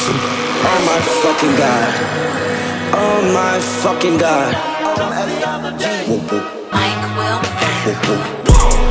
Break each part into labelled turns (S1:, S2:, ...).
S1: Oh
S2: my fucking god. Oh my fucking god.
S3: Mike Will.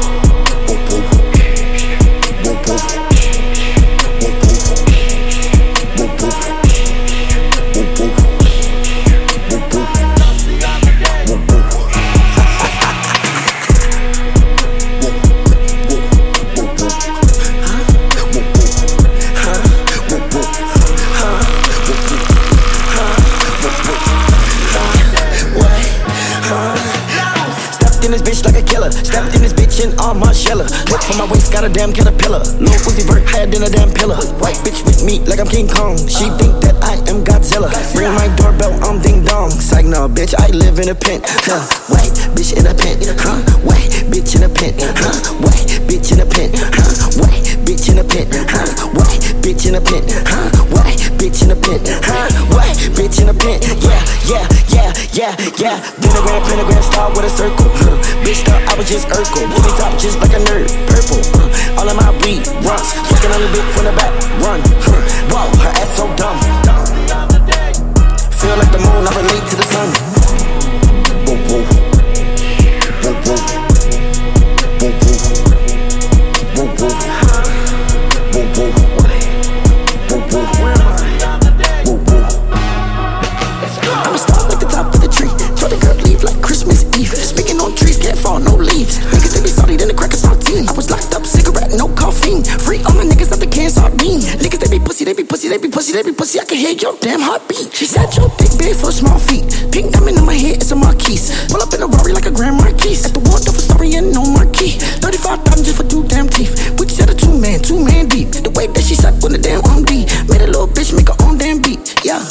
S2: In this bitch like a killer. Stepped in this bitch in all my sheller. Whip on my waist, got a damn caterpillar. Lil Uzi Vert higher than a damn pillar. White bitch with me like I'm King Kong. She think that I am Godzilla. Ring my doorbell, I'm ding dong. Psych, no, bitch, I live in a pen. Huh? White bitch in a pen. Huh? White bitch in a pen. Huh? White bitch in a pen. Huh? White bitch in a pen. Huh? White bitch in a pen. Huh? White bitch in a pen. Huh? White bitch in a pen. Yeah, yeah, yeah, yeah. Pentagram, pentagram, star with a circle. Huh? Bitch thought I was just Urkel. Me top just like a nerd. Purple. Uh, all of my weed runs. Fucking on the dick from the back. Run. Huh? pussy, they be pussy, they be pussy, they be pussy. I can hear your damn heartbeat. She said your thick bed for small feet. Pink diamond in my head, it's a marquise. Pull up in a Rory like a Grand Marquis. At the Waldorf Astoria, no marquee. 35,000 just for two damn teeth. Which just a two man, two man deep. The way that she sucked on the damn on D. Made a little bitch make her own damn beat. Yeah.